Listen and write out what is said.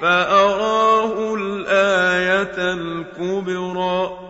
فَأَرَاهُ الْآيَةَ الْكُبْرَىٰ.